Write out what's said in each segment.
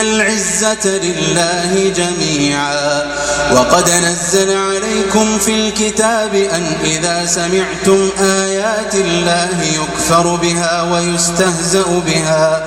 العزة لله جميعا. وقد نزل عليكم في الكتاب أن إذا سمعتم آيات الله يكفر بها ويستهزأ بها.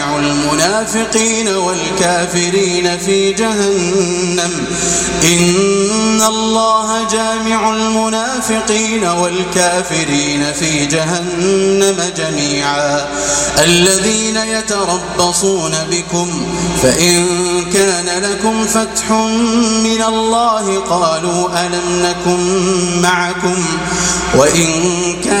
المنافقين والكافرين في جهنم. إن الله جامع المنافقين والكافرين في جهنم جميعا. الذين يتربصون بكم فإن كان لكم فتح من الله قالوا ألم نكن معكم. وإن كان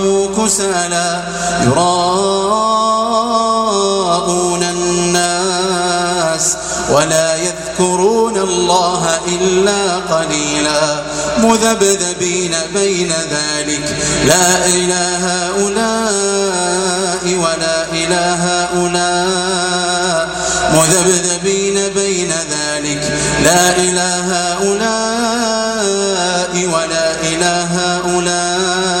كسالا يراءون الناس ولا يذكرون الله إلا قليلا مذبذبين بين ذلك لا إله هؤلاء ولا إله هؤلاء مذبذبين بين ذلك لا إله هؤلاء ولا إله هؤلاء